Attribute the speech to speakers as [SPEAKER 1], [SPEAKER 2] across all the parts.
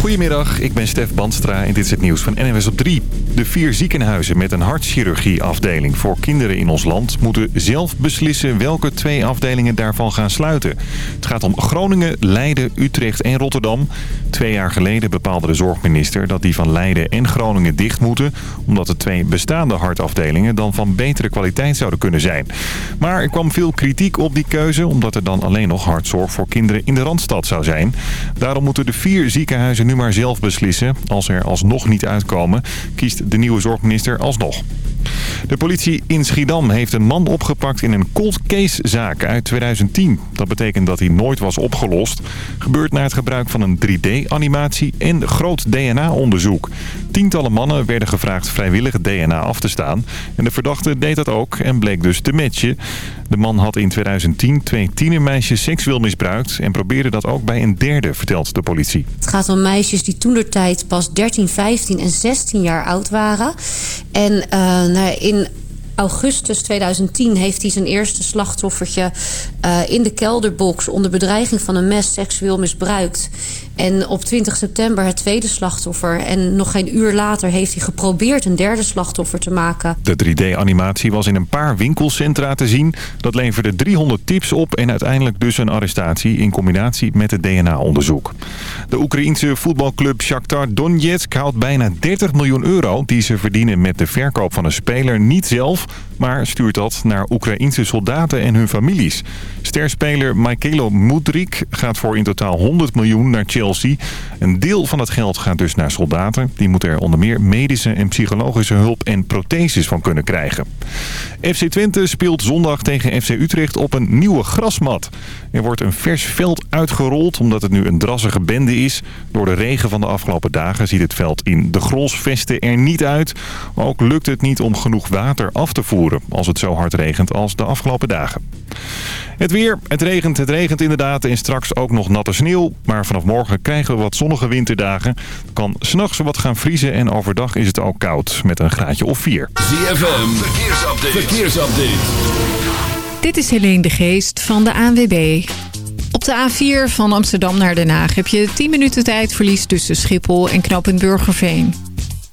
[SPEAKER 1] Goedemiddag, ik ben Stef Bandstra en dit is het nieuws van NWS op 3. De vier ziekenhuizen met een hartchirurgieafdeling voor kinderen in ons land... moeten zelf beslissen welke twee afdelingen daarvan gaan sluiten. Het gaat om Groningen, Leiden, Utrecht en Rotterdam. Twee jaar geleden bepaalde de zorgminister dat die van Leiden en Groningen dicht moeten... omdat de twee bestaande hartafdelingen dan van betere kwaliteit zouden kunnen zijn. Maar er kwam veel kritiek op die keuze... omdat er dan alleen nog hartzorg voor kinderen in de Randstad zou zijn. Daarom moeten de vier ziekenhuizen nu maar zelf beslissen. Als er alsnog niet uitkomen, kiest de nieuwe zorgminister alsnog. De politie in Schiedam heeft een man opgepakt in een cold case zaak uit 2010. Dat betekent dat hij nooit was opgelost. Gebeurt na het gebruik van een 3D-animatie en groot DNA-onderzoek. Tientallen mannen werden gevraagd vrijwillig DNA af te staan. En de verdachte deed dat ook en bleek dus te matchen. De man had in 2010 twee tienermeisjes seksueel misbruikt... en probeerde dat ook bij een derde, vertelt de politie.
[SPEAKER 2] Het gaat om meisjes die toen de tijd pas 13, 15 en 16 jaar oud waren. En uh, nou, in augustus 2010 heeft hij zijn eerste slachtoffertje uh, in de kelderbox onder bedreiging van een mes seksueel misbruikt. En op 20 september het tweede slachtoffer. En nog geen uur later heeft hij geprobeerd een derde slachtoffer te maken.
[SPEAKER 1] De 3D-animatie was in een paar winkelcentra te zien. Dat leverde 300 tips op en uiteindelijk dus een arrestatie in combinatie met het DNA-onderzoek. De Oekraïense voetbalclub Shakhtar Donetsk houdt bijna 30 miljoen euro... die ze verdienen met de verkoop van een speler niet zelf... maar stuurt dat naar Oekraïense soldaten en hun families. Sterspeler Michaelo Mudrik gaat voor in totaal 100 miljoen naar Chelsea een deel van het geld gaat dus naar soldaten. Die moeten er onder meer medische en psychologische hulp en protheses van kunnen krijgen. FC Twente speelt zondag tegen FC Utrecht op een nieuwe grasmat. Er wordt een vers veld uitgerold omdat het nu een drassige bende is. Door de regen van de afgelopen dagen ziet het veld in de grolsvesten er niet uit. Ook lukt het niet om genoeg water af te voeren als het zo hard regent als de afgelopen dagen. Het weer, het regent, het regent inderdaad en straks ook nog natte sneeuw. Maar vanaf morgen krijgen we wat zonnige winterdagen. Het kan s'nachts wat gaan vriezen en overdag is het ook koud met een graadje of 4.
[SPEAKER 3] ZFM, verkeersupdate. verkeersupdate.
[SPEAKER 4] Dit is Helene de Geest van de ANWB. Op de A4 van Amsterdam naar Den Haag heb je 10 minuten tijd verlies tussen Schiphol en Knap Burgerveen.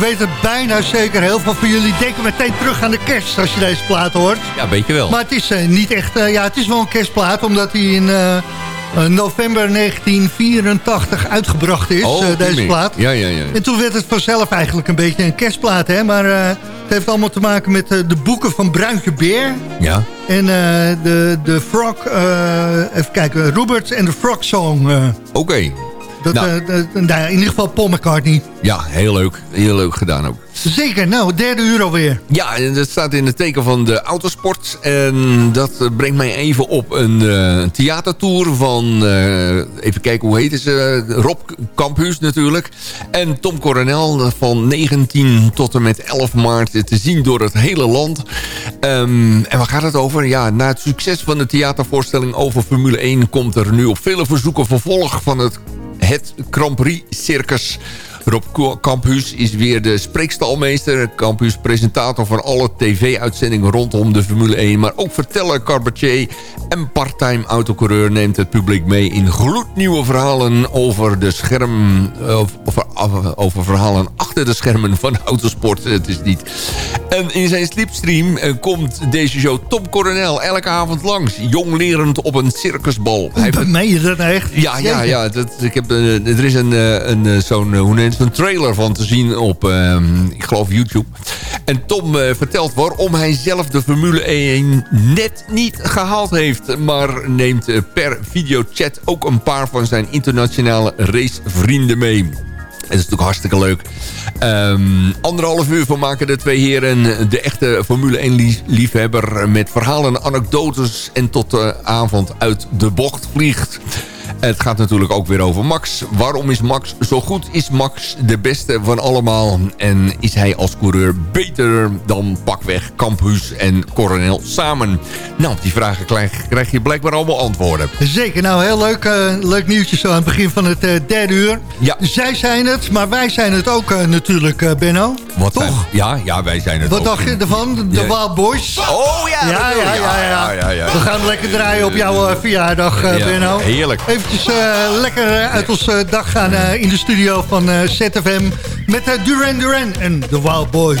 [SPEAKER 5] Weet het bijna zeker. Heel veel van jullie denken meteen terug aan de kerst als je deze plaat hoort.
[SPEAKER 6] Ja, weet je wel.
[SPEAKER 5] Maar het is niet echt... ja, het is wel een kerstplaat, omdat hij in... november 1984 uitgebracht is,
[SPEAKER 6] oh,
[SPEAKER 5] deze plaat.
[SPEAKER 6] Ja, ja, ja.
[SPEAKER 5] En toen werd het vanzelf eigenlijk een beetje een kerstplaat. Hè? Maar het heeft allemaal te maken met de boeken van Bruintje Beer.
[SPEAKER 6] Ja.
[SPEAKER 5] En de, de Frog, even kijken, Robert en de Frog Song.
[SPEAKER 6] Oké.
[SPEAKER 5] Dat, nou. nou, in ieder geval Paul McCartney.
[SPEAKER 6] Ja, heel leuk. Heel leuk gedaan ook.
[SPEAKER 5] Zeker, nou, derde uur alweer.
[SPEAKER 6] Ja, en dat staat in het teken van de autosport. En dat brengt mij even op een uh, theatertour van... Uh, even kijken, hoe heet ze? Rob Campus natuurlijk. En Tom Coronel van 19 tot en met 11 maart te zien door het hele land. Um, en waar gaat het over? Ja, na het succes van de theatervoorstelling over Formule 1... komt er nu op vele verzoeken vervolg van het het Grand Prix Circus. Rob Campus is weer de spreekstalmeester. Campus presentator van alle tv-uitzendingen rondom de Formule 1. Maar ook verteller, cabaretier en parttime autocoureur... neemt het publiek mee in gloednieuwe verhalen over de scherm... Over, over verhalen achter de schermen van autosport. Het is niet. En in zijn slipstream eh, komt deze show Top Coronel elke avond langs. Jong lerend op een circusbal.
[SPEAKER 5] Hij dat nou echt?
[SPEAKER 6] Ja, ja, ja. Dat, ik heb, uh, er is een, een zo'n, neemt een trailer van te zien op, ehm, ik geloof, YouTube. En Tom uh, vertelt waarom hij zelf de Formule 1 net niet gehaald heeft. Maar neemt uh, per videochat ook een paar van zijn internationale racevrienden mee. Het is natuurlijk hartstikke leuk. Um, anderhalf uur van maken de twee heren de echte Formule 1 liefhebber... met verhalen, anekdotes en tot de avond uit de bocht vliegt. Het gaat natuurlijk ook weer over Max. Waarom is Max zo goed? Is Max de beste van allemaal? En is hij als coureur beter dan pakweg Campus en Coronel samen? Nou, op die vragen krijg, je blijkbaar allemaal antwoorden.
[SPEAKER 5] Zeker, nou heel leuk, uh, leuk nieuwtje zo aan het begin van het uh, derde uur. Ja. Zij zijn het, maar wij zijn het ook uh, natuurlijk, Benno.
[SPEAKER 6] Wat
[SPEAKER 5] Toch?
[SPEAKER 6] Zijn, ja, ja, wij zijn het
[SPEAKER 5] Wat dacht je ervan? De ja. Wild Boys?
[SPEAKER 6] Oh ja,
[SPEAKER 5] ja, ja, ja, ja, ja, We gaan lekker draaien op jouw verjaardag, Benno.
[SPEAKER 6] Heerlijk.
[SPEAKER 5] Eventjes lekker uit onze dag gaan in de studio van ZFM... met Duran Duran en de Wild Boys.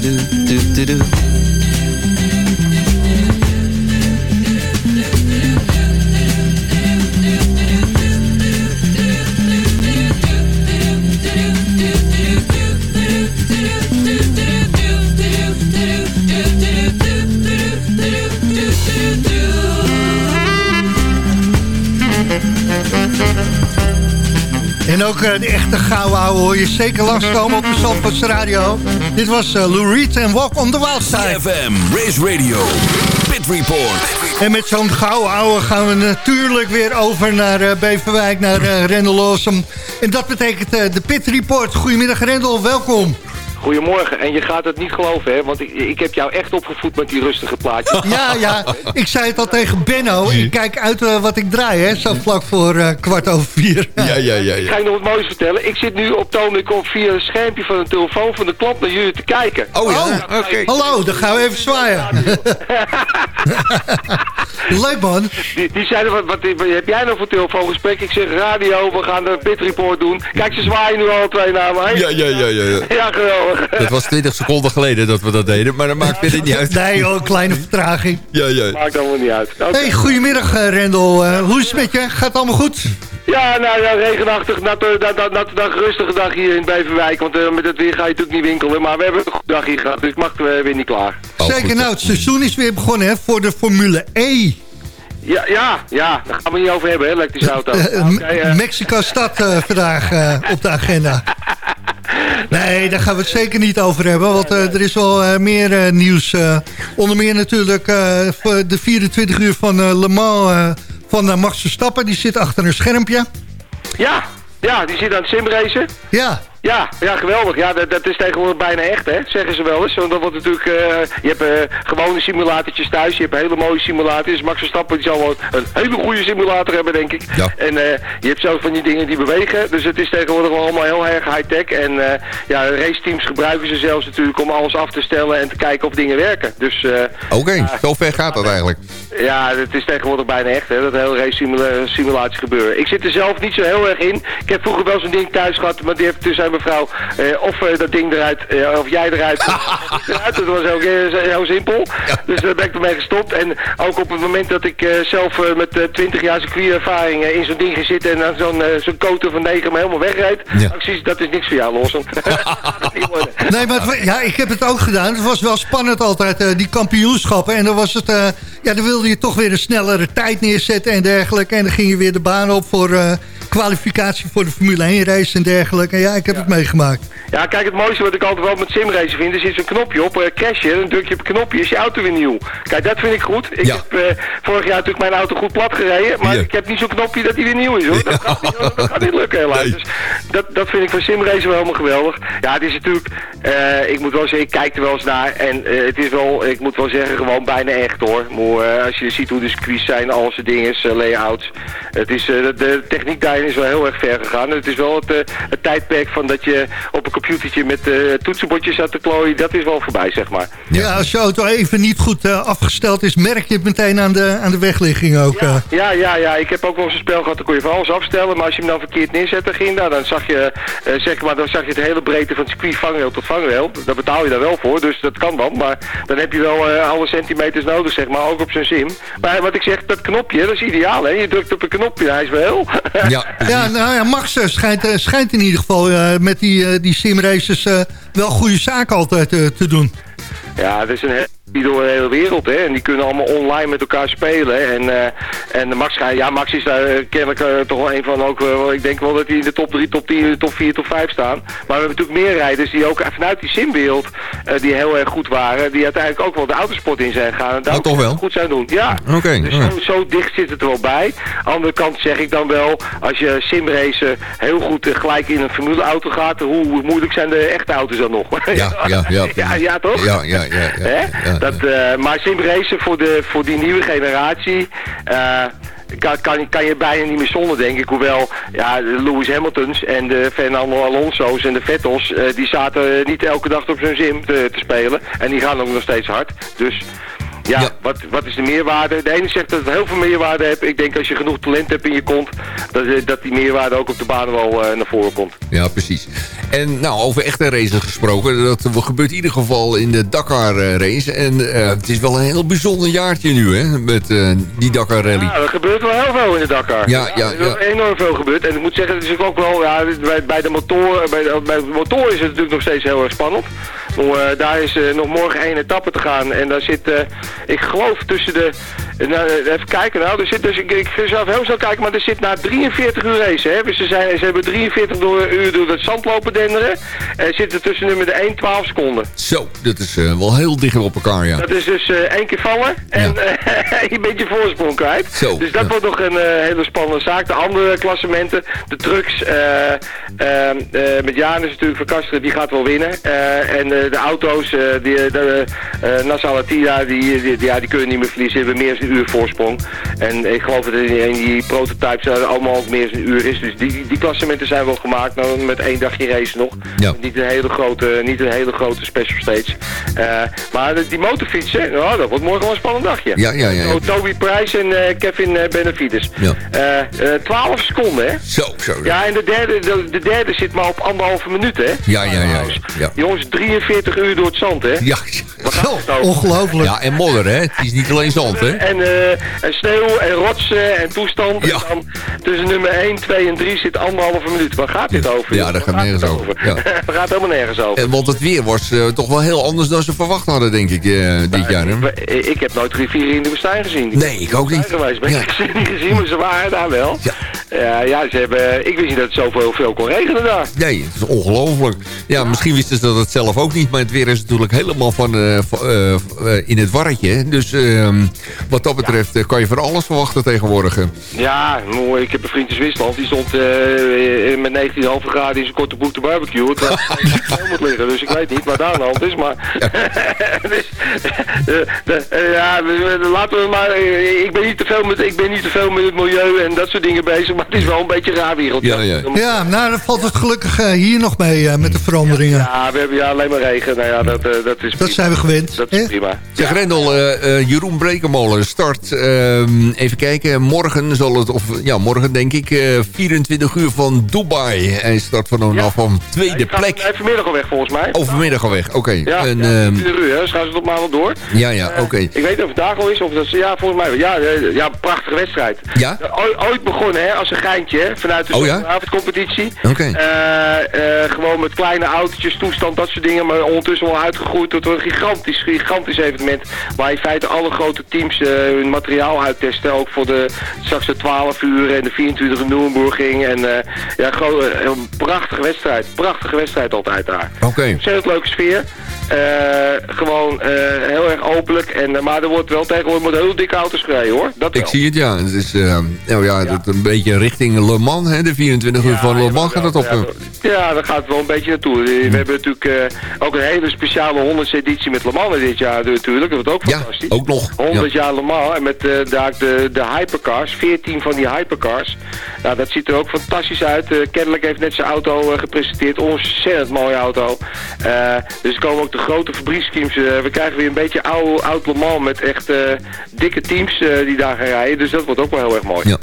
[SPEAKER 7] do do do do do
[SPEAKER 8] de gouden ouwe hoor je zeker langskomen op de Zandvoorts Radio. Dit was uh, Lou Reed en Walk on the Wild Side.
[SPEAKER 3] CFM, Race Radio, Pit Report.
[SPEAKER 8] En met zo'n gouden ouwe gaan we natuurlijk weer over naar uh, Beverwijk, naar uh, Rendel Lawson. En dat betekent de Pit Report. Goedemiddag Rendel, welkom.
[SPEAKER 9] Goedemorgen. En je gaat het niet geloven, hè? Want ik, ik heb jou echt opgevoed met die rustige plaatjes.
[SPEAKER 8] Ja, ja. Ik zei het al tegen Benno. Ik kijk uit uh, wat ik draai, hè? Zo vlak voor uh, kwart over vier.
[SPEAKER 6] Ja, ja, ja. ja.
[SPEAKER 9] Ik ga je nog wat moois vertellen. Ik zit nu op toon op via het schermpje van een telefoon van de klant naar jullie te kijken.
[SPEAKER 6] Oh ja, oh, oké. Okay.
[SPEAKER 8] Hallo, dan gaan we even zwaaien. Leuk man.
[SPEAKER 9] Die, die zeiden, wat, wat, wat, heb jij nou voor telefoongesprek? Ik zeg radio, we gaan de pit report doen. Kijk, ze zwaaien nu al twee naar mij.
[SPEAKER 6] Ja, ja, ja, ja. Ja,
[SPEAKER 9] ja geweldig.
[SPEAKER 6] Dat was 20 seconden geleden dat we dat deden, maar dat maakt verder niet uit.
[SPEAKER 8] Nee joh, kleine vertraging.
[SPEAKER 6] Ja, ja.
[SPEAKER 9] Maakt allemaal niet uit.
[SPEAKER 8] Okay. Hey, goedemiddag uh, Rendel. Uh, hoe is het met je? Gaat het allemaal goed?
[SPEAKER 9] Ja, nou ja, regenachtig, natte, natte, natte dag, rustige dag hier in Beverwijk. Want uh, met het weer ga je natuurlijk niet winkelen. Maar we hebben een goede dag hier gehad, dus ik mag er weer niet klaar.
[SPEAKER 8] Oh, Zeker, goed. nou het seizoen is weer begonnen hè, voor de Formule E.
[SPEAKER 9] Ja, ja, ja, daar gaan we niet over hebben, hè, elektrische auto.
[SPEAKER 8] okay, uh... Mexico-stad vandaag op de agenda. Nee, daar gaan we het zeker niet over hebben. Want uh, er is wel uh, meer uh, nieuws. onder meer natuurlijk de 24 uur van Le Mans van Max Verstappen. Die zit achter een schermpje.
[SPEAKER 9] Ja, ja, die zit aan het simracen.
[SPEAKER 8] Ja.
[SPEAKER 9] Ja, ja, geweldig. Ja, dat, dat is tegenwoordig bijna echt, hè, zeggen ze wel eens. Want dat wordt natuurlijk, eh, je hebt uh, gewone simulatortjes thuis, je hebt hele mooie simulators. Max Verstappen die zal wel een hele goede simulator hebben, denk ik.
[SPEAKER 6] Ja.
[SPEAKER 9] En uh, je hebt zo van die dingen die bewegen. Dus het is tegenwoordig wel allemaal heel erg high-tech. En ja, raceteams gebruiken ze zelfs natuurlijk om alles af te stellen en te kijken of dingen werken. Dus,
[SPEAKER 6] Oké, okay, zo ver gaat dat eigenlijk.
[SPEAKER 9] Ja, het is tegenwoordig bijna echt, hè, dat hele race simula simulatie gebeuren. Ik zit er zelf niet zo heel erg in. Ik heb vroeger wel zo'n ding thuis gehad, maar die heeft dus aan mevrouw uh, of uh, dat ding eruit, uh, of jij eruit. eruit. Dat was ook heel simpel. Ja. Dus daar ben ik ermee gestopt. En ook op het moment dat ik zelf met 20 jaar circuitervaring in zo'n ding ging zitten en dan zo'n zo'n coater van 9 me helemaal wegreed. Ja. Precies, dat is niks voor jou, Lawson.
[SPEAKER 8] nee, maar ja, ik heb het ook gedaan. Het was wel spannend altijd, die kampioenschappen. En dan was het, ja, dan wilde je toch weer een snellere tijd neerzetten en dergelijke. En dan ging je weer de baan op voor kwalificatie voor de Formule 1 race en dergelijke. Ja, ik heb
[SPEAKER 9] ja.
[SPEAKER 8] Meegemaakt.
[SPEAKER 9] Ja, kijk, het mooiste wat ik altijd wel met simracen vind, er zit zo'n knopje op, uh, crashen, dan druk je op een knopje, is je auto weer nieuw. Kijk, dat vind ik goed. Ik
[SPEAKER 6] Ja.
[SPEAKER 9] heb uh, vorig jaar natuurlijk mijn auto goed plat gereden, maar
[SPEAKER 6] Ja.
[SPEAKER 9] ik heb niet zo'n knopje dat hij weer nieuw is, hoor. Dat, gaat, niet, dat gaat niet lukken, helaas.
[SPEAKER 6] Nee.
[SPEAKER 9] Dus dat, dat vind ik van simracen wel helemaal geweldig. Ja, het is natuurlijk, eh, ik moet wel zeggen, ik kijk er wel eens naar en eh, het is wel, ik moet wel zeggen, gewoon bijna echt, hoor. Maar eh, als je ziet hoe de circuits zijn, al zijn dingen, eh, layouts, het is, eh, de, techniek daarin is wel heel erg ver gegaan. Het is wel het, eh, het tijdperk van dat je op een computertje met eh, toetsenbordjes zat te klooien, dat is wel voorbij, zeg maar.
[SPEAKER 8] Ja, als je auto even niet goed eh, afgesteld is, merk je het meteen aan de, aan de wegligging ook. eh.
[SPEAKER 9] Ja, ja, ja. Ik heb ook wel eens een spel gehad, dan kon je van alles afstellen. Maar als je hem dan verkeerd neerzette ging, dan zag je, zeg maar, dan zag je de hele breedte van het circuit vangrail tot vangrail. Daar betaal je daar wel voor, dus dat kan dan. Maar dan heb je wel eh, alle centimeters nodig, zeg maar, ook op zijn sim. Maar wat ik zeg, dat knopje, dat is ideaal, hè. Je drukt op een knopje, hij is wel.
[SPEAKER 6] Ja.
[SPEAKER 8] Ja, nou ja, Max schijnt, schijnt in ieder geval eh, met die, eh, die simraces eh, wel goede zaken altijd eh, te doen.
[SPEAKER 9] Ja, het is een die door de hele wereld, hè. En die kunnen allemaal online met elkaar spelen. En, eh en Max, ja, Max is daar eh, kennelijk eh, toch wel een van ook, ik denk wel dat hij in de top 3, top 10, in de top 4, top 5 staan. Maar we hebben natuurlijk meer rijders die ook vanuit die simwereld, eh die heel erg goed waren, die uiteindelijk ook wel de autosport in zijn gegaan. En daar
[SPEAKER 6] Oh,
[SPEAKER 9] ook
[SPEAKER 6] toch wel?
[SPEAKER 9] goed zijn doen. Ja.
[SPEAKER 6] Oké,
[SPEAKER 9] Dus zo, zo dicht zit het er wel bij. Aan de andere kant zeg ik dan wel, als je simracen heel goed gelijk in een formuleauto gaat, hoe moeilijk zijn de echte auto's dan nog?
[SPEAKER 6] Ja, ja, ja.
[SPEAKER 9] ja, ja, toch?
[SPEAKER 6] Ja, ja, ja. ja, ja.
[SPEAKER 9] Dat, eh, maar simracen voor, de, voor die nieuwe generatie... eh, kan, kan, kan je bijna niet meer zonder, denk ik. Hoewel, ja, de Lewis Hamiltons en de Fernando Alonso's en de Vettels... eh, die zaten niet elke dag op zo'n sim te, te spelen. En die gaan ook nog steeds hard. Dus... Ja,
[SPEAKER 6] Ja.
[SPEAKER 9] Wat, wat is de meerwaarde? De ene zegt dat het heel veel meerwaarde heeft. Ik denk als je genoeg talent hebt in je kont, dat, eh, dat die meerwaarde ook op de baan wel eh, naar voren komt.
[SPEAKER 6] Ja, precies. En nou, over echte races gesproken. Dat gebeurt in ieder geval in de Dakar eh, race. En het is wel een heel bijzonder jaartje nu, hè? Met die Dakar rally.
[SPEAKER 9] Ja, er gebeurt wel heel veel in de Dakar.
[SPEAKER 6] Ja, ja,
[SPEAKER 9] er is enorm veel gebeurd. En ik moet zeggen, het is ook wel, ja, bij, bij de motor, bij de, bij de motor is het natuurlijk nog steeds heel erg spannend. Maar, daar is nog morgen één etappe te gaan. En daar zit, ik geloof tussen de, nou, even kijken nou, er zit dus, ik, ik zou heel snel kijken, maar er zit na 43 uur race, hè. Dus ze, zijn, ze hebben 43 door, uur door het zand lopen denderen. En zitten tussen nummer de 1 12 seconden.
[SPEAKER 6] Zo, dat is eh, wel heel dicht op elkaar, ja.
[SPEAKER 9] Dat is dus eh, één keer vallen en eh, je bent je voorsprong kwijt.
[SPEAKER 6] Zo,
[SPEAKER 9] dus dat
[SPEAKER 6] ja.
[SPEAKER 9] wordt nog een hele spannende zaak. De andere klassementen, de trucks, met Janus natuurlijk van Kasteren, die gaat wel winnen. En de auto's, die, de Nassau Attila, die, die- ja, die kunnen niet meer verliezen. Ze hebben meer dan een uur voorsprong. En ik geloof dat in, in die prototypes er allemaal meer dan een uur is. Dus die, die klassementen zijn wel gemaakt, nou, met één dagje race nog.
[SPEAKER 6] Ja.
[SPEAKER 9] Niet een hele grote, niet een hele grote special stage. Eh, maar die motorfietsen, nou, dat wordt morgen wel een spannend dagje.
[SPEAKER 6] Ja, ja, ja. ja.
[SPEAKER 9] Oh, Toby Price en eh, Kevin eh, Benavides.
[SPEAKER 6] Ja.
[SPEAKER 9] Eh, eh, 12 seconden, hè?
[SPEAKER 6] Zo, zo.
[SPEAKER 9] Ja, en de derde, de, de derde zit maar op anderhalve minuut, hè?
[SPEAKER 6] Ja, ja, ja, ja. Ja.
[SPEAKER 9] Jongens, 43 uur door het zand, hè?
[SPEAKER 6] Ja,
[SPEAKER 8] Ongelooflijk.
[SPEAKER 6] ja, en hè? Het is niet alleen zand, hè?
[SPEAKER 9] En, eh, en sneeuw en rotsen en toestand.
[SPEAKER 6] Ja.
[SPEAKER 9] En dan tussen nummer 1, 2 en 3 zit anderhalve minuut. Waar gaat dit over?
[SPEAKER 6] Ja, dat gaat nergens over. Ja.
[SPEAKER 9] Waar gaat helemaal nergens over.
[SPEAKER 6] En, want het weer was eh, toch wel heel anders dan ze verwacht hadden, denk ik, eh, dit jaar, hè?
[SPEAKER 9] Ik, ik heb nooit rivieren in de woestijn gezien.
[SPEAKER 6] Nee, ik ook niet.
[SPEAKER 9] Geweest. Ben
[SPEAKER 6] Ja.
[SPEAKER 9] ik ze niet gezien, maar ze waren daar wel.
[SPEAKER 6] Ja.
[SPEAKER 9] Ja, ja, ze hebben, ik wist niet dat het zoveel veel kon regenen daar.
[SPEAKER 6] Nee, het is ongelooflijk. Ja, misschien wisten ze dat zelf ook niet. Maar het weer is natuurlijk helemaal van, eh, eh, eh, in het warretje. Dus ehm, wat dat betreft kan je van alles verwachten tegenwoordig.
[SPEAKER 9] Ja, mooi. Ik heb een vriend in Zwitserland. Die stond met 19,5 graden in zijn korte broek te barbecue. Het moet liggen, dus ik weet niet wat daar aan de hand is. Maar dus, ja, we- we- laten we maar. ik ben niet te veel met, ik ben niet te veel met het milieu en dat soort dingen bezig. Maar het is wel een beetje een raar wereld.
[SPEAKER 6] Ja, ja.
[SPEAKER 8] Ja, nou, dan valt het gelukkig eh, hier nog mee eh, met de veranderingen.
[SPEAKER 9] Ja, we hebben ja, alleen maar regen. Nou ja, dat, eh, dat is
[SPEAKER 8] Dat zijn we gewend.
[SPEAKER 9] Dat is prima.
[SPEAKER 6] Zeg Rendel, eh, eh, Jeroen Brekemolen start, ehm, even kijken, morgen zal het, of ja, morgen denk ik, eh, 24 uur van Dubai. Hij start vanaf
[SPEAKER 9] Ja.
[SPEAKER 6] van tweede plek.
[SPEAKER 9] Hij vanmiddag al weg volgens mij.
[SPEAKER 6] Overmiddag al weg, oké.
[SPEAKER 9] Ja,
[SPEAKER 6] En,
[SPEAKER 9] ja,
[SPEAKER 6] ehm,
[SPEAKER 9] 24 uur, hè. Dus gaan ze tot maandag door.
[SPEAKER 6] ja, ja, oké.
[SPEAKER 9] Ik weet niet of het vandaag al is of dat is, ja, volgens mij, ja, ja, prachtige wedstrijd.
[SPEAKER 6] Ja?
[SPEAKER 9] Ooit, ooit begonnen, hè, een geintje, hè, vanuit de
[SPEAKER 6] Oh, ja?
[SPEAKER 9] avondcompetitie. Eh, eh, gewoon met kleine autootjes, toestand, dat soort dingen, maar ondertussen wel uitgegroeid tot een gigantisch, gigantisch evenement. Waar in feite alle grote teams eh, hun materiaal uittesten, ook voor de, straks de 12 uur en de 24 uur Nürburgring. En ja, gewoon een prachtige wedstrijd, prachtige wedstrijd altijd daar.
[SPEAKER 6] Oké.
[SPEAKER 9] Ontzettend leuke sfeer. Eh, gewoon eh, heel erg openlijk. En, eh, maar er wordt wel tegenwoordig met heel dikke auto's gereden hoor. Dat
[SPEAKER 6] Ik zie het, ja. Het is nou ja, Dat een beetje richting Le Mans, hè, de 24 uur
[SPEAKER 9] Ja,
[SPEAKER 6] van Le
[SPEAKER 9] ja,
[SPEAKER 6] Mans gaat het op.
[SPEAKER 9] Ja, ja, daar gaat het wel een beetje naartoe. We hebben natuurlijk eh, ook een hele speciale 100 editie met Le Mans dit jaar natuurlijk. Dat wordt ook
[SPEAKER 6] Ja,
[SPEAKER 9] fantastisch.
[SPEAKER 6] ook nog.
[SPEAKER 9] 100 jaar Le Mans en met eh, daar de, de hypercars, 14 van die hypercars. Nou, dat ziet er ook fantastisch uit. Cadillac heeft net zijn auto gepresenteerd. Ontzettend mooie auto. Eh, dus er komen ook grote fabrieksteams. eh, we krijgen weer een beetje oude, oud Le Mans met echt eh, dikke teams eh, die daar gaan rijden. Dus dat wordt ook wel heel erg mooi.
[SPEAKER 6] Ja.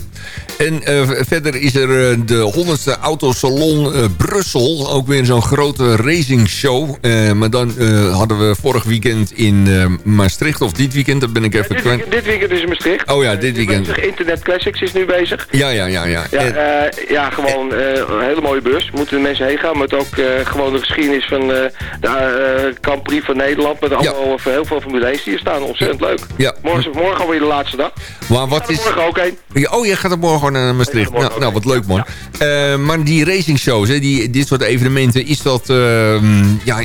[SPEAKER 6] En eh, verder is er eh, de 100ste Autosalon eh, Brussel. Ook weer zo'n grote racing show. Maar dan hadden we vorig weekend in Maastricht. Of dit weekend, dat ben ik even
[SPEAKER 9] dit, weekend, dit weekend is in Maastricht.
[SPEAKER 6] Oh ja, dit weekend.
[SPEAKER 9] bezig. Internet Classics is nu bezig.
[SPEAKER 6] Ja, ja, ja. ja.
[SPEAKER 9] Ja,
[SPEAKER 6] En-
[SPEAKER 9] ja gewoon een hele mooie beurs. Moeten de mensen heen gaan. Met ook gewoon de geschiedenis van de Grand Prix van Nederland. Met allemaal heel veel Formule 1's die hier staan. Ontzettend leuk.
[SPEAKER 6] Ja.
[SPEAKER 9] Morgen, morgen alweer de laatste dag.
[SPEAKER 6] maar wat is...
[SPEAKER 9] morgen ook heen.
[SPEAKER 6] Ja, Oh, je gaat er morgen gewoon naar Maastricht. Nou, nou, wat leuk man. Eh, maar die racing shows, hè, die, dit soort evenementen, is dat, ehm, ja,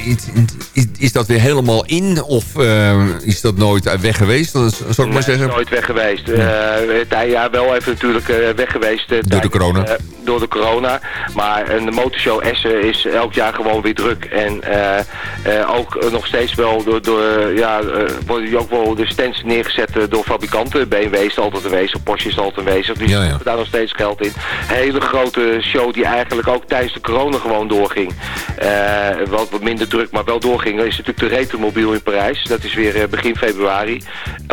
[SPEAKER 6] is, is, dat weer helemaal in? Of eh, is dat nooit weg geweest? Dat is, zou ik maar zeggen.
[SPEAKER 9] nooit weg geweest. Eh ja, wel even natuurlijk eh, weg geweest. eh,
[SPEAKER 6] de corona.
[SPEAKER 9] eh, door de corona. Maar een de motorshow Essen is elk jaar gewoon weer druk. En eh, eh, ook eh, nog steeds wel door, door ja, eh, worden ook wel de stands neergezet eh, door fabrikanten. BMW is altijd aanwezig, Porsche is altijd aanwezig. Dus
[SPEAKER 6] Ja, ja.
[SPEAKER 9] Daar nog steeds geld in. Hele grote show die eigenlijk ook tijdens de corona gewoon doorging. Eh, wat, wat minder druk, maar wel doorging. Dat is natuurlijk de Retromobiel in Parijs. Dat is weer eh, begin februari.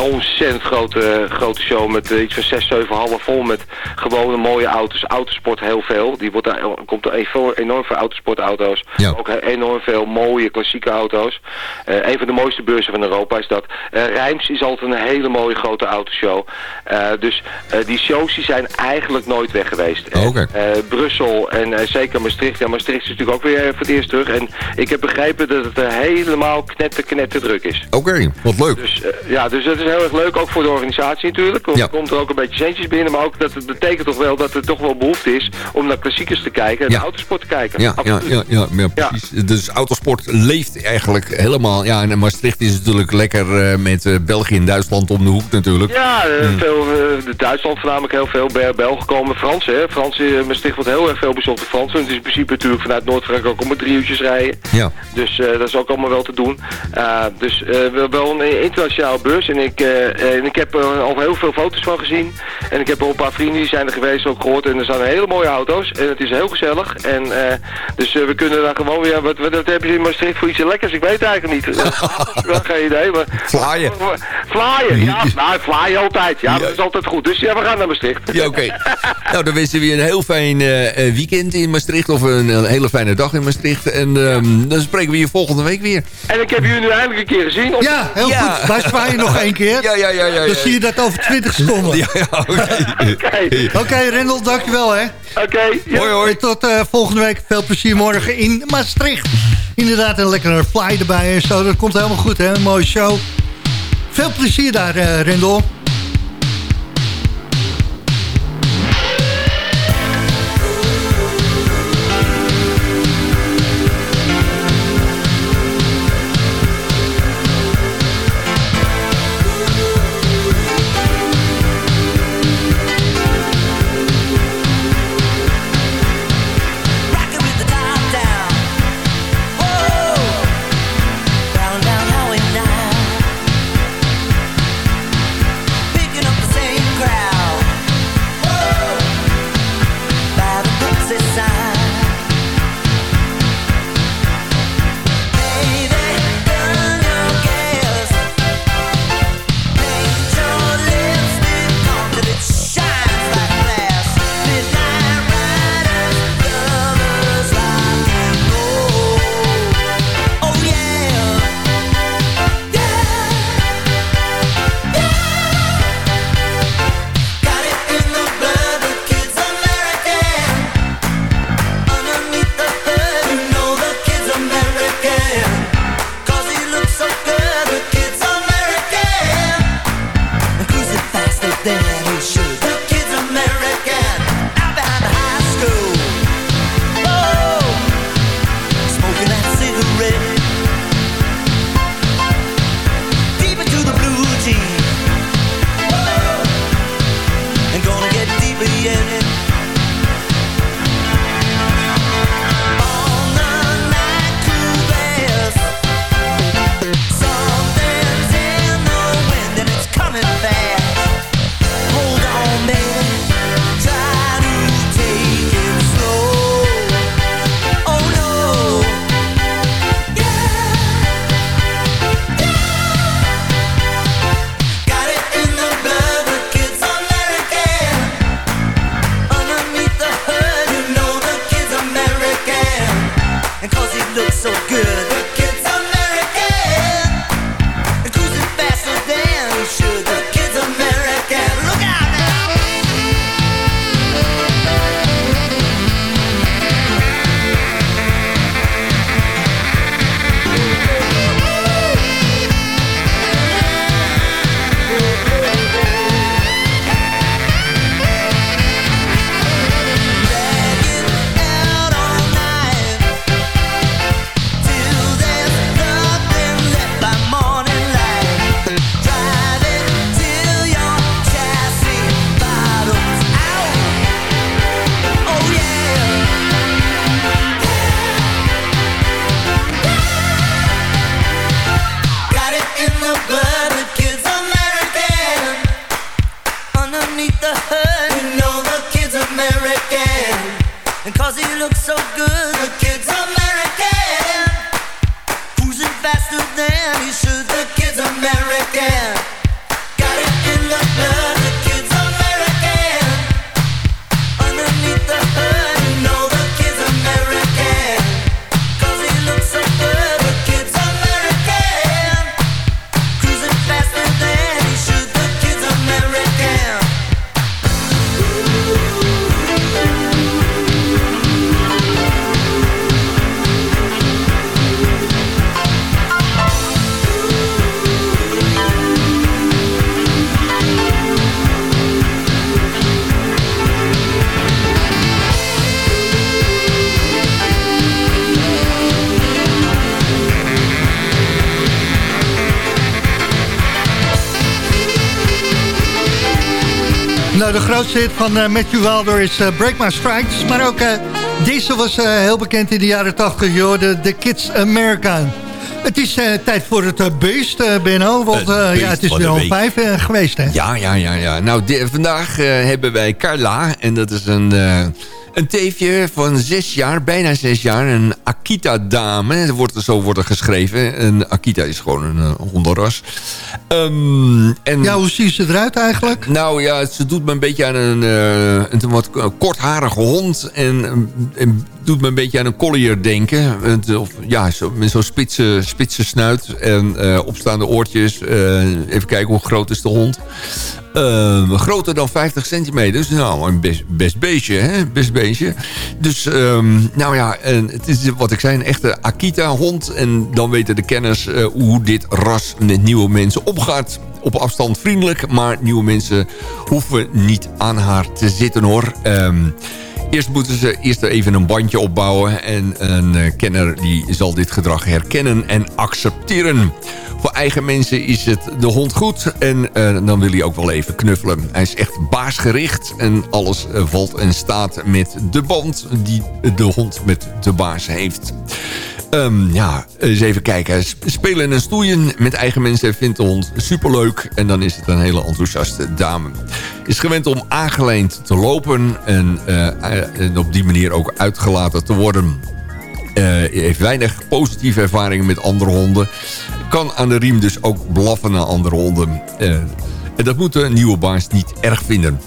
[SPEAKER 9] Ontzettend grote, grote show met eh, iets van 6, 7 halve vol met gewone mooie auto's. Autosport heel veel. Die wordt, daar- komt er enorm veel autosportauto's.
[SPEAKER 6] Ja.
[SPEAKER 9] Ook enorm veel mooie klassieke auto's. Een van de mooiste beurzen van Europa is dat. Eh Rijms is altijd een hele mooie grote autoshow. Eh, dus die shows die zijn eigenlijk nooit weg geweest. Eh, Brussel en eh, zeker Maastricht. Ja, Maastricht is natuurlijk ook weer voor het eerst terug. En ik heb begrepen dat het eh, helemaal knetter, knetter druk is.
[SPEAKER 6] Oké, wat leuk.
[SPEAKER 9] Dus, ja, dus dat is heel erg leuk, ook voor de organisatie natuurlijk. Want
[SPEAKER 6] Ja.
[SPEAKER 9] er komt er ook een beetje centjes binnen, maar ook dat het betekent toch wel dat er toch wel behoefte is om naar klassiekers te kijken en
[SPEAKER 6] Ja.
[SPEAKER 9] autosport te kijken.
[SPEAKER 6] Ja, ja, ja, ja, ja, precies. Dus autosport leeft eigenlijk helemaal. Ja, en Maastricht is natuurlijk lekker met België en Duitsland om de hoek natuurlijk.
[SPEAKER 9] Ja,
[SPEAKER 6] Hmm.
[SPEAKER 9] veel, Duitsland voornamelijk heel veel, Belgen komen, Fransen. Hè. Fransen, eh, Maastricht wordt heel erg veel bezocht door Fransen. Het is in principe natuurlijk vanuit Noord-Frankrijk ook om met drie uurtjes rijden.
[SPEAKER 6] Ja.
[SPEAKER 9] Dus eh, dat is ook allemaal wel te doen. Uh, dus uh, wel- wel een internationale beurs. En ik, en ik heb er al heel veel foto's van gezien. En ik heb al een paar vrienden die zijn er geweest ook gehoord. En er zijn hele mooie auto's. En het is heel gezellig. En dus we kunnen daar gewoon weer... Wat, wat, wat hebben ze in Maastricht voor iets lekkers? Ik weet het eigenlijk niet. wel geen idee. Maar.
[SPEAKER 6] Flyen,
[SPEAKER 9] ja. Nou, flyen altijd. Ja, dat is altijd goed. Dus ja, we gaan naar Maastricht.
[SPEAKER 6] Ja, oké. Nou, dan wensen we je een heel fijn uh, weekend in Maastricht. Of een, een, hele fijne dag in Maastricht. En um, dan spreken we je volgende week weer.
[SPEAKER 9] En ik heb jullie nu eindelijk een keer gezien. Of...
[SPEAKER 8] Ja, heel
[SPEAKER 6] Ja.
[SPEAKER 8] goed. Wij zwaaien nog één keer.
[SPEAKER 6] Ja, ja, ja. ja, ja.
[SPEAKER 8] Dan zie je dat over 20 seconden.
[SPEAKER 6] Ja, ja, oké.
[SPEAKER 9] Oké,
[SPEAKER 8] Rendel, dankjewel hè.
[SPEAKER 9] oké. ja.
[SPEAKER 6] Hoi, hoi.
[SPEAKER 8] Tot eh, volgende week. Veel plezier morgen in Maastricht. Inderdaad, een lekkere fly erbij en zo. Dat komt helemaal goed hè. Een mooie show. Veel plezier daar, eh, Rendel.
[SPEAKER 10] look so good.
[SPEAKER 8] Nou, de grootste hit van eh, Matthew Wilder is eh, Break My Strikes. Maar ook eh, deze was heel bekend in de jaren 80, joh, de, de Kids American. Het is tijd voor het beest, Benno. Want
[SPEAKER 6] Het
[SPEAKER 8] ja, het is weer al vijf geweest, hè?
[SPEAKER 6] Ja, ja, ja, ja. Nou, vandaag hebben wij Carla. En dat is een, een teefje van zes jaar, bijna zes jaar. Een Akita-dame. Wordt, zo wordt er geschreven. Een Akita is gewoon een eh, hondenras. Ehm, en
[SPEAKER 8] Ja, hoe zien ze eruit eigenlijk?
[SPEAKER 6] nou ja, ze doet me een beetje aan een, eh, een wat kortharige hond. En, en doet me een beetje aan een collier denken. Of, ja, zo, met zo'n spitse, spitse snuit en eh, opstaande oortjes. Even kijken, hoe groot is de hond? Eh, groter dan 50 centimeter. Dus nou, een best, beestje, hè? Best beestje. Dus, ehm, nou ja, het is wat ik zei, een echte Akita-hond. En dan weten de kenners eh, hoe dit ras met nieuwe mensen omgaat. Op afstand vriendelijk, maar nieuwe mensen hoeven niet aan haar te zitten, hoor. Ehm, Eerst moeten ze eerst even een bandje opbouwen. En een eh, kenner die zal dit gedrag herkennen en accepteren. Voor eigen mensen is het de hond goed. En eh, dan wil hij ook wel even knuffelen. Hij is echt baasgericht. En alles eh, valt en staat met de band die de hond met de baas heeft. Ehm, ja, eens even kijken. Sp- Spelen en stoeien met eigen mensen vindt de hond superleuk. En dan is het een hele enthousiaste dame. Is gewend om aangeleend te lopen. En, eh, op die manier ook uitgelaten te worden. Eh, heeft weinig positieve ervaringen met andere honden. Kan aan de riem dus ook blaffen naar andere honden. Eh, en dat moet de nieuwe baas niet erg vinden.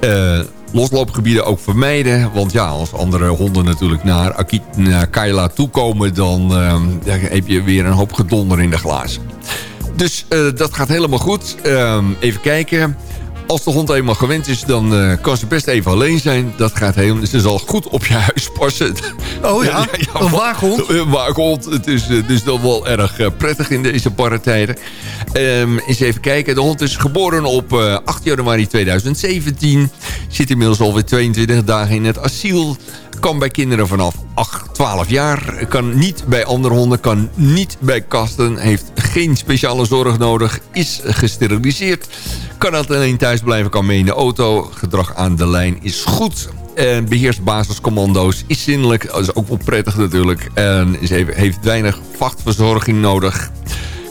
[SPEAKER 6] Eh, losloopgebieden ook vermijden. Want ja, als andere honden natuurlijk naar, Aki naar Kaila toekomen... dan eh, dan heb je weer een hoop gedonder in de glazen. Dus eh, dat gaat helemaal goed. Ehm, even kijken. Als de hond eenmaal gewend is, dan eh, kan ze best even alleen zijn. Dat gaat helemaal... Ze zal goed op je huis passen.
[SPEAKER 8] Oh ja, een waakhond?
[SPEAKER 6] Een waakhond. Het is eh, dus dan wel erg eh, prettig in deze barre tijden. Ehm, eens even kijken. De hond is geboren op eh, 8 januari 2017. Zit inmiddels alweer 22 dagen in het asiel. Kan bij kinderen vanaf 8, 12 jaar. Kan niet bij andere honden. Kan niet bij kasten. Heeft geen speciale zorg nodig. Is gesteriliseerd. Kan alleen thuis blijven. Kan mee in de auto. Gedrag aan de lijn is goed. En beheerst basiscommando's. Is zinnelijk. Is ook wel prettig natuurlijk. En is heeft weinig vachtverzorging nodig.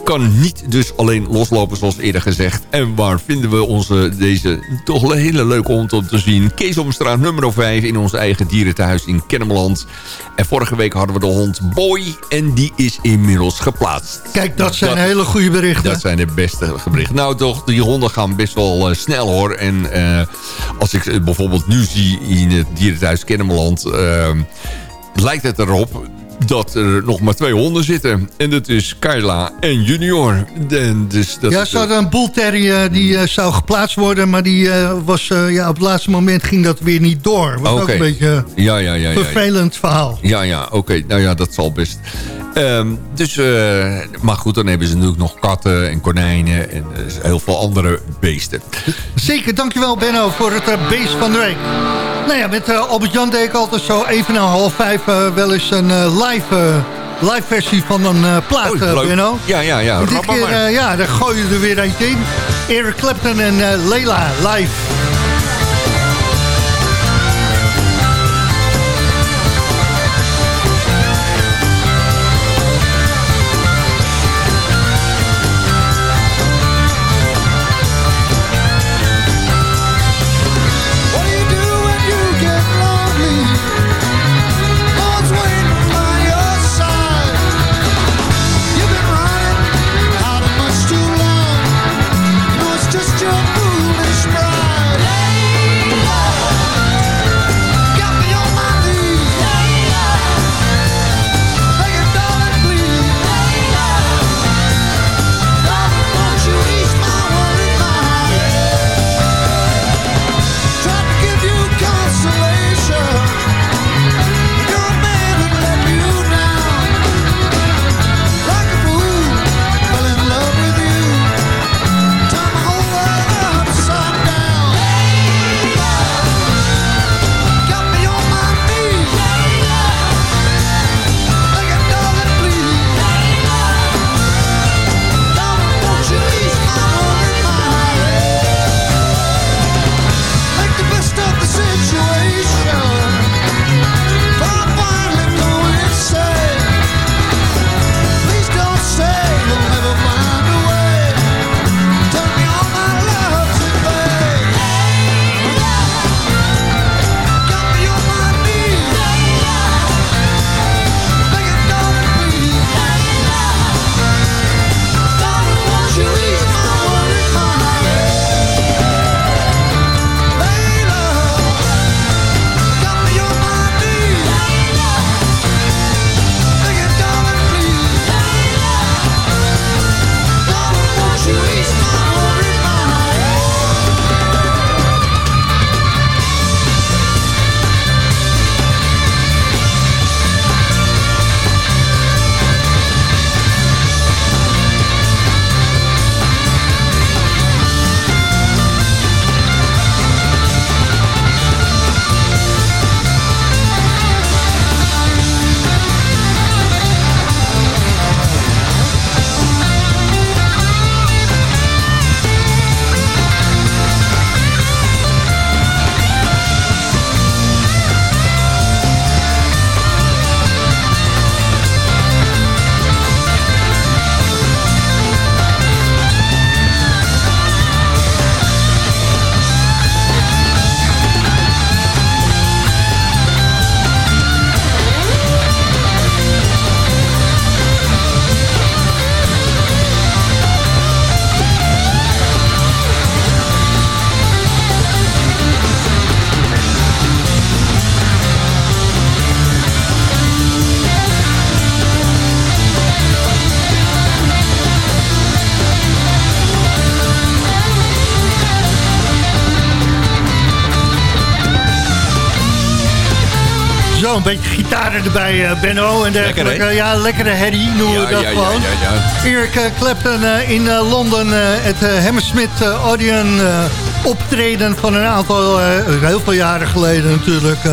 [SPEAKER 6] Kan niet dus alleen loslopen zoals eerder gezegd. En waar vinden we onze, deze toch een hele leuke hond om te zien? Keesomstraat nummer 5 in ons eigen dierentehuis in Kennemerland. En vorige week hadden we de hond Boy en die is inmiddels geplaatst.
[SPEAKER 8] Kijk, dat zijn hele goede berichten.
[SPEAKER 6] Dat zijn de beste berichten. Nou toch, die honden gaan best wel eh, snel hoor. En eh, als ik eh, bijvoorbeeld nu zie in het dierentehuis Kennemerland... eh, lijkt het erop dat er nog maar twee honden zitten. En dat is Kyla en Junior. En dus dat
[SPEAKER 8] ja, ze hadden een boel terrier die eh, zou geplaatst worden... maar die, eh, was, eh, ja, op het laatste moment ging dat weer niet door. Was ook een beetje
[SPEAKER 6] ja, ja, ja, ja.
[SPEAKER 8] vervelend verhaal.
[SPEAKER 6] Ja, ja, oké. Nou ja, dat zal best. Ehm, dus, eh, maar goed, dan hebben ze natuurlijk nog katten en konijnen... en eh, heel veel andere beesten.
[SPEAKER 8] Zeker, dankjewel Benno voor het eh, beest van de week. Nou ja, met Albert-Jan deed ik altijd zo even na half vijf... wel eens een live, live versie van een plaat,
[SPEAKER 6] Oh.
[SPEAKER 8] Benno.
[SPEAKER 6] Ja, ja, ja.
[SPEAKER 8] En dit keer, ja, daar gooi je er weer eentje in. Eric Clapton en Leila, live. Zo, een beetje gitaren erbij, eh, Benno. En dergelijke.
[SPEAKER 6] Lekker,
[SPEAKER 8] ja, lekkere herrie noemen we
[SPEAKER 6] Ja,
[SPEAKER 8] dat
[SPEAKER 6] ja, ja,
[SPEAKER 8] gewoon.
[SPEAKER 6] ja.
[SPEAKER 8] Eric eh, Clapton eh, in Londen, het Hammersmith Odeon optreden van een aantal, heel veel jaren geleden natuurlijk.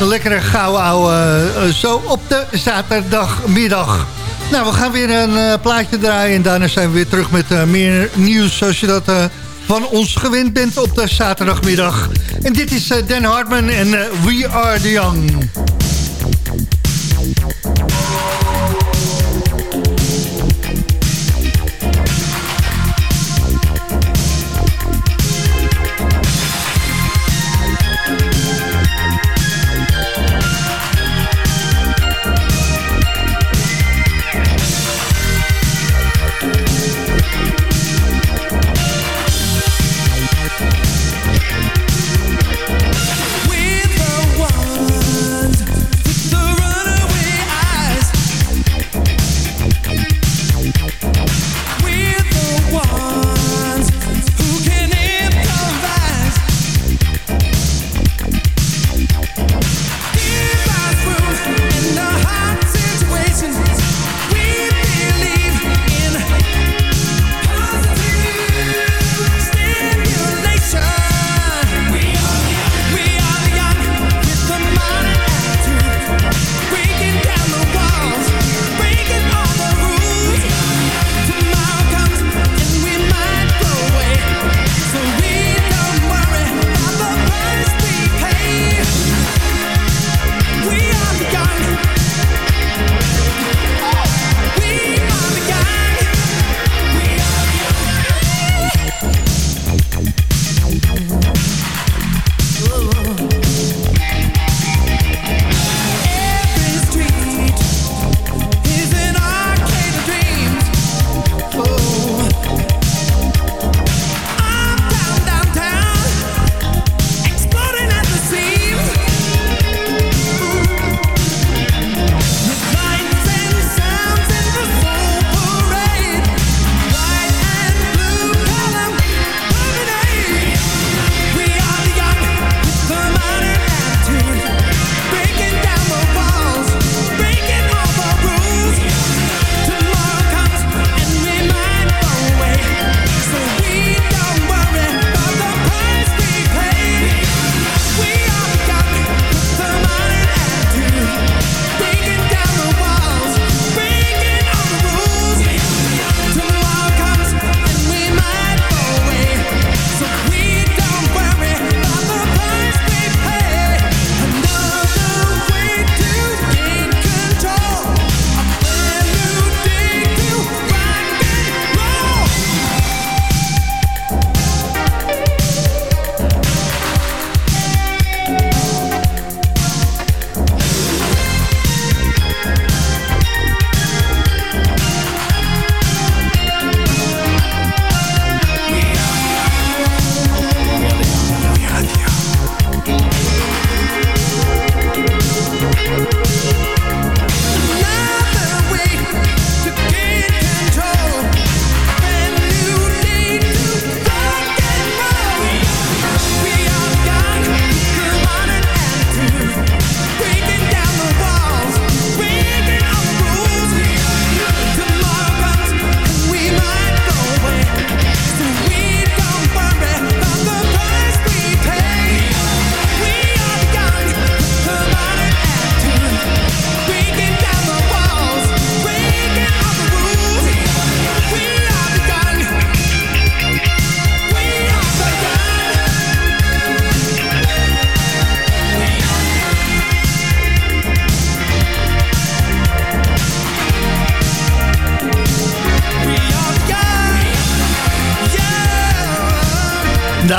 [SPEAKER 8] een lekkere gouden ouwe, zo op de zaterdagmiddag. Nou, we gaan weer een plaatje draaien en daarna zijn we weer terug met meer nieuws zoals je dat van ons gewend bent op de zaterdagmiddag. En dit is Dan Hartman en We Are The Young.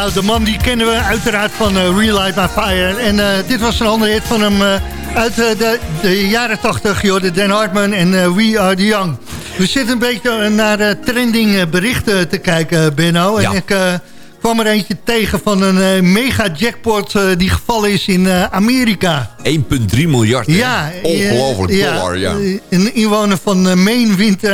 [SPEAKER 8] Nou, de man die kennen we uiteraard van uh, Relight My Fire. En uh, dit was een andere hit van hem uh, uit de, de, jaren 80. Joh, de Dan Hartman en We Are The Young. We zitten een beetje naar trending berichten te kijken, Benno.
[SPEAKER 6] Ja.
[SPEAKER 8] En ik kwam er eentje tegen van een mega jackpot die gevallen is in Amerika.
[SPEAKER 6] 1,3 miljard.
[SPEAKER 8] Ja,
[SPEAKER 6] Ongelooflijk
[SPEAKER 8] ja,
[SPEAKER 6] dollar, ja.
[SPEAKER 8] Een inwoner van uh, Maine wint uh,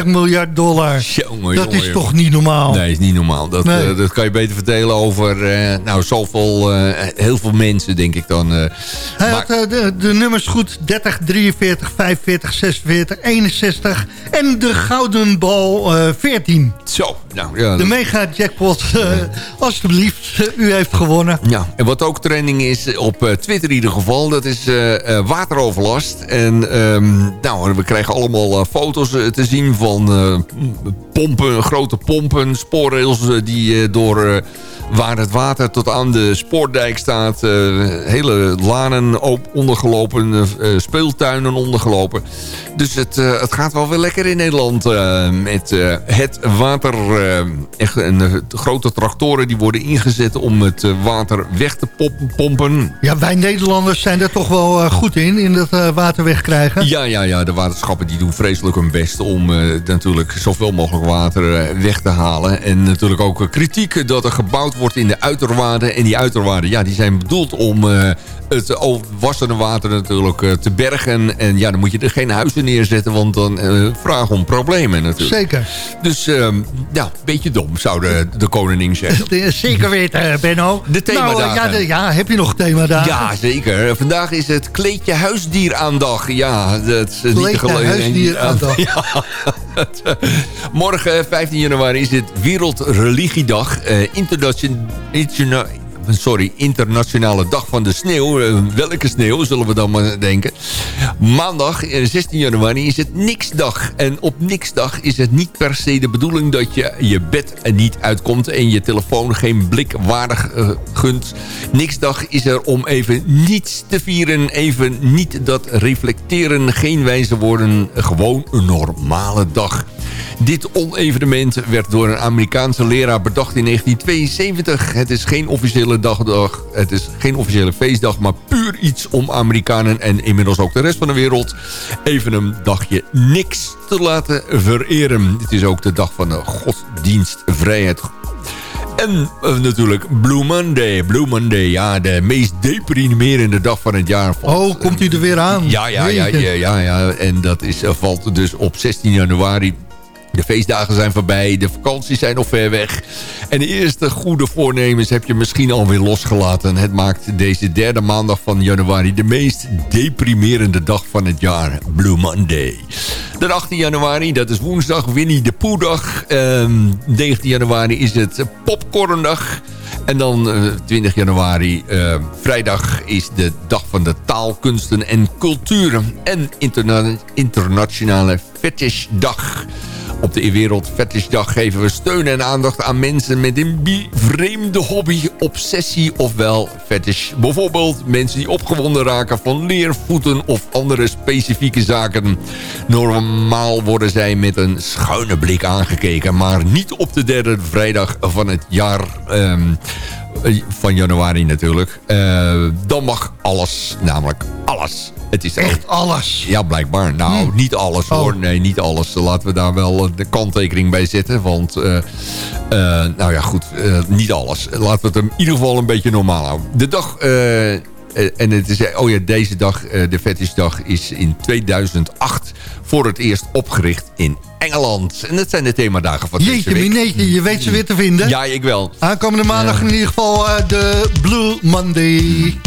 [SPEAKER 8] 1,35 miljard dollar.
[SPEAKER 6] Jongen,
[SPEAKER 8] dat
[SPEAKER 6] jongen,
[SPEAKER 8] is toch niet normaal?
[SPEAKER 6] Nee, is niet normaal. Dat,
[SPEAKER 8] Nee.
[SPEAKER 6] eh, dat kan je beter vertellen over eh, nou, zoveel, eh, heel veel mensen, denk ik dan.
[SPEAKER 8] Hij
[SPEAKER 6] Maar-
[SPEAKER 8] had de, de nummers goed 30, 43, 45, 46, 61 en de gouden bal eh 14.
[SPEAKER 6] Zo, nou ja.
[SPEAKER 8] De mega jackpot, alstublieft, eh, u heeft gewonnen.
[SPEAKER 6] Ja, en wat ook trending is, op Twitter in ieder geval, dat is eh, eh, wateroverlast. En ehm, nou, we krijgen allemaal eh, foto's te zien van pompen, grote pompen, spoorrails die door... Waar het water tot aan de spoordijk staat. eh, hele lanen op, ondergelopen. eh, speeltuinen ondergelopen. Dus het, eh, het gaat wel weer lekker in Nederland. met het water. echt eh, grote tractoren die worden ingezet om het water weg te pompen.
[SPEAKER 8] Ja, wij Nederlanders zijn er toch wel goed in, in dat water wegkrijgen.
[SPEAKER 6] Ja, ja, ja, de waterschappen die doen vreselijk hun best om natuurlijk zoveel mogelijk water weg te halen. En natuurlijk ook kritiek dat er gebouwd wordt in de uiterwaarden. En die uiterwaarden, ja, die zijn bedoeld om eh, het wassende water natuurlijk eh, te bergen. En ja, dan moet je er geen huizen neerzetten, want dan eh vragen om problemen natuurlijk.
[SPEAKER 8] Zeker.
[SPEAKER 6] Dus ehm, ja, een beetje dom, zou de, de koningin zeggen.
[SPEAKER 8] Eh, Zeker weten, Benno.
[SPEAKER 6] De themadagen.
[SPEAKER 8] Nou, eh, ja, de- ja, heb je nog themadagen?
[SPEAKER 6] Ja, zeker. Vandaag is het kleedje huisdieraandag. Ja, dat is niet
[SPEAKER 8] Kleedje
[SPEAKER 6] te geloven.
[SPEAKER 8] huisdieraandag.
[SPEAKER 6] Ja. Het, eh, Morgen, 15 januari, is het Wereldreligiedag. Eh internation- interna- Sorry, internationale dag van de sneeuw. Eh, welke sneeuw, zullen we dan maar denken. Maandag, eh, 16 januari, is het Niksdag. En op Niksdag is het niet per se de bedoeling dat je je bed niet uitkomt... en je telefoon geen blik waardig eh, gunt. Niksdag is er om even niets te vieren. Even niet dat reflecteren, geen wijze woorden. Gewoon een normale dag. Dit onevenement werd door een Amerikaanse leraar bedacht in 1972. Het is geen officiële dagdag, het is geen officiële feestdag... maar puur iets om Amerikanen en inmiddels ook de rest van de wereld... even een dagje niks te laten vereren. Dit is ook de dag van de godsdienstvrijheid. En eh, natuurlijk Blue Monday. Blue Monday, ja, de meest deprimerende dag van het jaar.
[SPEAKER 8] Oh, komt hij er weer aan?
[SPEAKER 6] Ja, ja, ja, ja, ja, ja. En dat is, eh, valt dus op 16 januari. De feestdagen zijn voorbij, de vakanties zijn nog ver weg. En de eerste goede voornemens heb je misschien alweer losgelaten. Het maakt deze derde maandag van januari de meest deprimerende dag van het jaar. Blue Monday. De 18 januari, dat is woensdag, Winnie de Poedag. Ehm 19 januari is het Popcorndag. En dan eh, 20 januari, eh, vrijdag, is de dag van de taal, kunsten en culturen. En interna internationale fetishdag. Op de Wereld Fetishdag geven we steun en aandacht aan mensen met een vreemde hobby, obsessie ofwel fetish. Bijvoorbeeld mensen die opgewonden raken van leervoeten of andere specifieke zaken. Normaal worden zij met een schuine blik aangekeken, maar niet op de derde vrijdag van het jaar... ehm, eh, van januari natuurlijk. Eh, dan mag alles, namelijk alles. Het is
[SPEAKER 8] Echt alles.
[SPEAKER 6] ja, blijkbaar. Nou, niet alles hoor.
[SPEAKER 8] Oh.
[SPEAKER 6] Nee, niet alles. Laten we daar wel eh, de kanttekening bij zetten. Want, eh, eh, nou ja, goed. niet alles. Laten we het in ieder geval een beetje normaal houden. De dag... en het is, oh ja, deze dag, de Fetishdag, is in 2008 voor het eerst opgericht in Engeland. En dat zijn de themadagen van deze
[SPEAKER 11] Jeetje,
[SPEAKER 6] week.
[SPEAKER 11] mineetje, je weet ze weer te vinden.
[SPEAKER 6] Ja, ik wel.
[SPEAKER 11] Aankomende maandag in ieder geval de Blue Monday.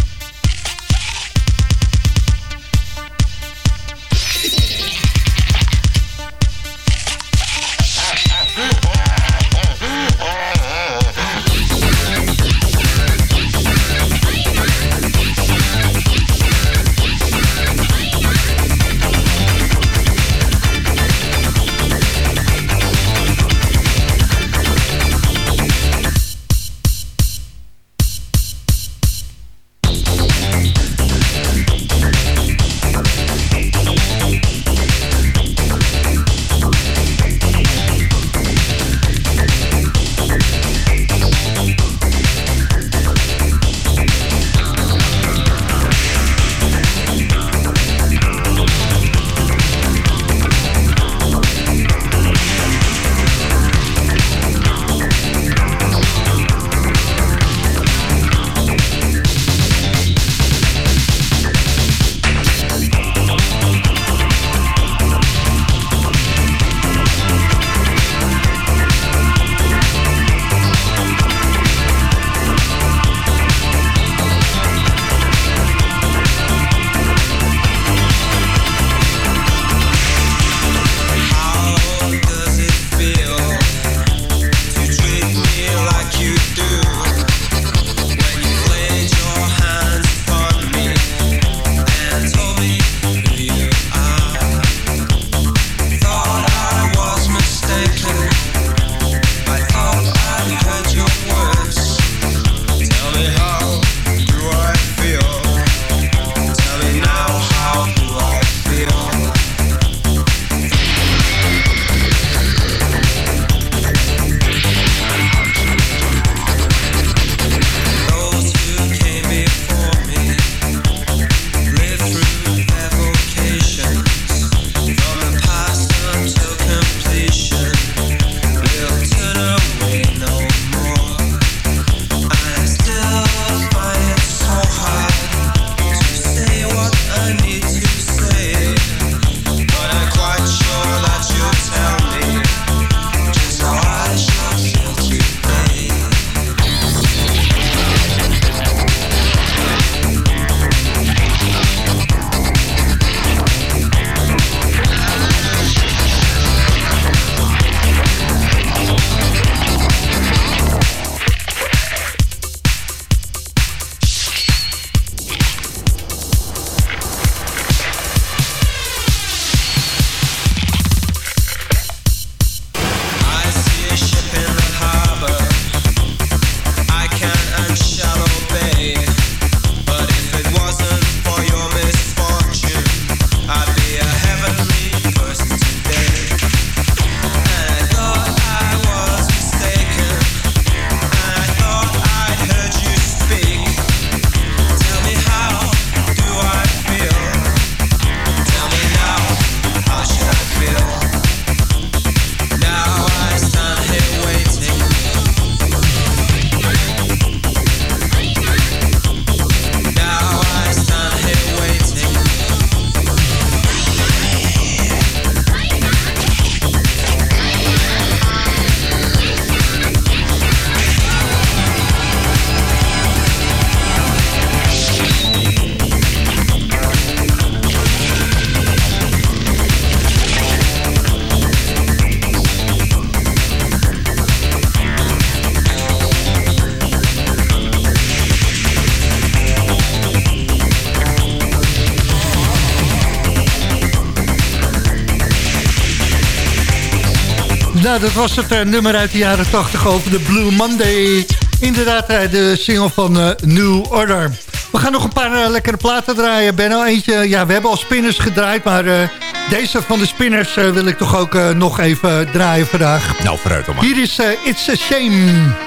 [SPEAKER 11] Dat was het eh, nummer uit de jaren 80 over de Blue Monday. Inderdaad, eh, de single van eh, New Order. We gaan nog een paar lekkere platen draaien. Benno, eentje, ja, we hebben al spinners gedraaid, maar deze van de spinners wil ik toch ook nog even draaien vandaag.
[SPEAKER 6] Nou, vooruit dan maar.
[SPEAKER 11] Hier is It's a Shame.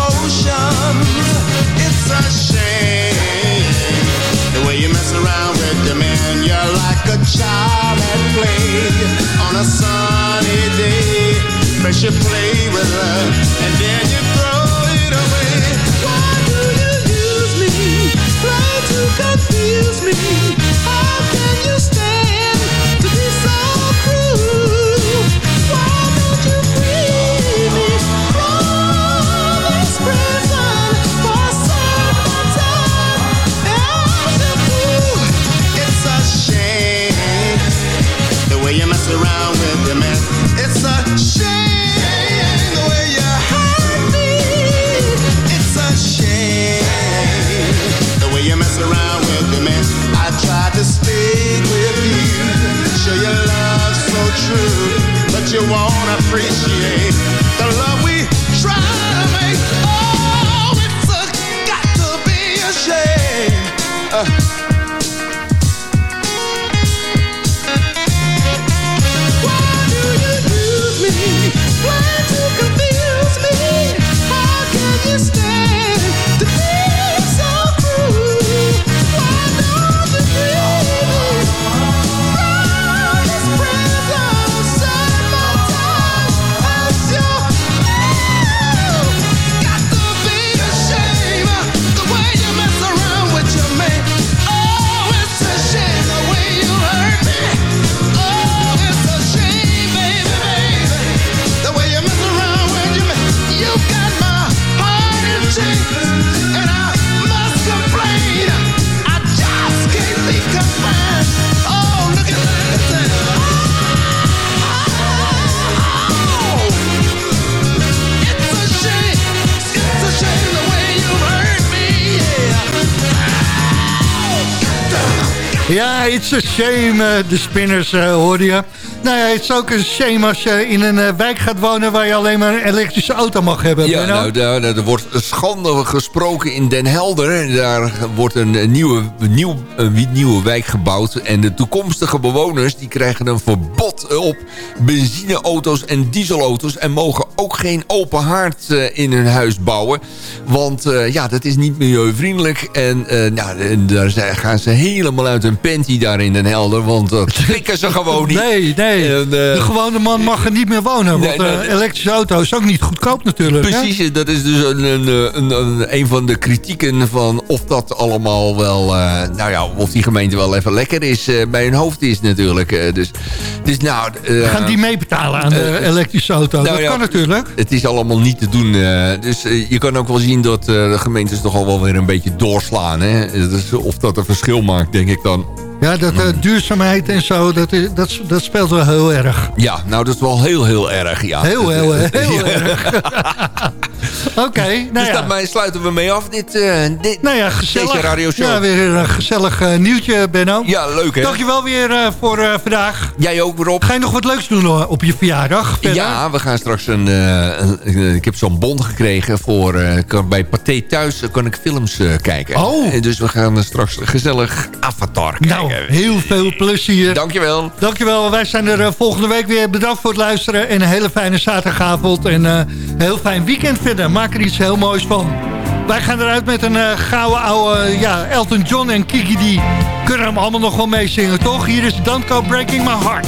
[SPEAKER 12] Child at play on a sunny day. First you play with love and then you throw you won't appreciate it's a shame,
[SPEAKER 8] eh, de spinners eh, hoorde je. Nou ja, het is ook een shame als je in een eh, wijk gaat wonen... waar je alleen maar een elektrische auto mag hebben.
[SPEAKER 6] Ja,
[SPEAKER 8] Benno.
[SPEAKER 6] nou, daar, daar- er wordt schande gesproken in Den Helder. Daar wordt een nieuwe, nieuw, een nieuwe wijk gebouwd. En de toekomstige bewoners die krijgen een verbod op benzineauto's en dieselauto's. En mogen ook geen open haard eh, in hun huis bouwen. Want eh, ja, dat is niet milieuvriendelijk. En nou, daar gaan ze helemaal uit hun panty daar in Den Helder. Want dat schikken ze gewoon niet.
[SPEAKER 8] Nee, nee.
[SPEAKER 6] En, eh,
[SPEAKER 8] de gewone man mag er niet meer wonen. Want
[SPEAKER 6] Nee, nee,
[SPEAKER 8] eh, elektrische auto is ook niet goedkoop natuurlijk. hè?
[SPEAKER 6] Precies, dat is dus een, een, een, een, een van de kritieken van of dat allemaal wel... eh, nou ja, of die gemeente wel even lekker is, eh, bij hun hoofd is natuurlijk. eh, dus, dus nou... eh,
[SPEAKER 8] Gaan die meebetalen aan de
[SPEAKER 6] eh,
[SPEAKER 8] elektrische auto?
[SPEAKER 6] nou
[SPEAKER 8] dat
[SPEAKER 6] ja,
[SPEAKER 8] kan natuurlijk.
[SPEAKER 6] Het is allemaal niet te doen. eh, dus eh, je kan ook wel zien dat eh, de gemeentes toch al wel weer een beetje doorslaan. Hè? Dus of dat een verschil maakt, denk ik dan.
[SPEAKER 8] Ja, dat eh, duurzaamheid en zo, dat, is- dat, dat speelt wel heel erg.
[SPEAKER 6] Ja, nou dat is wel heel, heel erg. Ja.
[SPEAKER 8] Heel, heel, heel,
[SPEAKER 6] Ja.
[SPEAKER 8] erg. Oké, nou
[SPEAKER 6] dus
[SPEAKER 8] ja.
[SPEAKER 6] daarmee sluiten we mee af, dit, eh, dit,
[SPEAKER 8] Nou ja, gezellig.
[SPEAKER 6] deze radioshow.
[SPEAKER 8] Ja, weer een gezellig eh, nieuwtje, Benno.
[SPEAKER 6] Ja, leuk hè?
[SPEAKER 8] Dankjewel weer eh, voor eh, vandaag.
[SPEAKER 6] Jij ook, Rob.
[SPEAKER 8] Ga je nog wat leuks doen eh, op je verjaardag? verder?
[SPEAKER 6] Ja, we gaan straks een... eh, ik heb zo'n bon gekregen voor... eh, kan, bij Pathé Thuis eh, kan ik films eh, kijken.
[SPEAKER 8] Oh.
[SPEAKER 6] Dus we gaan eh, straks gezellig Avatar kijken.
[SPEAKER 8] Nou, heel veel plezier.
[SPEAKER 6] Dankjewel.
[SPEAKER 8] Dankjewel, wij zijn er eh, volgende week weer. Bedankt voor het luisteren en een hele fijne zaterdagavond. En eh, een heel fijn weekend verder. Maak er iets heel moois van. Wij gaan eruit met een eh, gouden oude ja, Elton John en Kiki. Die kunnen hem allemaal nog wel meezingen, toch? Hier is Don't Go Breaking My Heart.